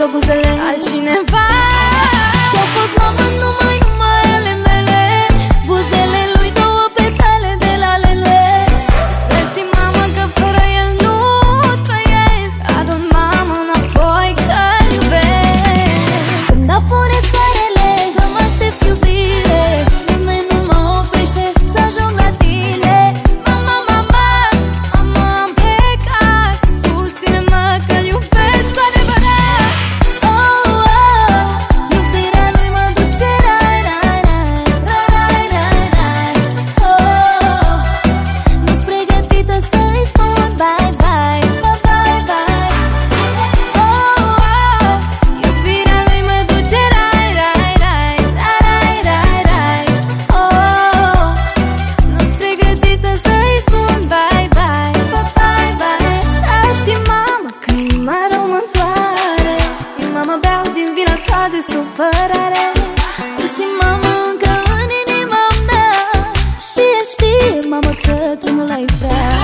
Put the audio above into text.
autobuzele. Altcineva de supărare. Găsim mamă încă în inima mea Și știi, mamă, că tu nu l-ai vrea.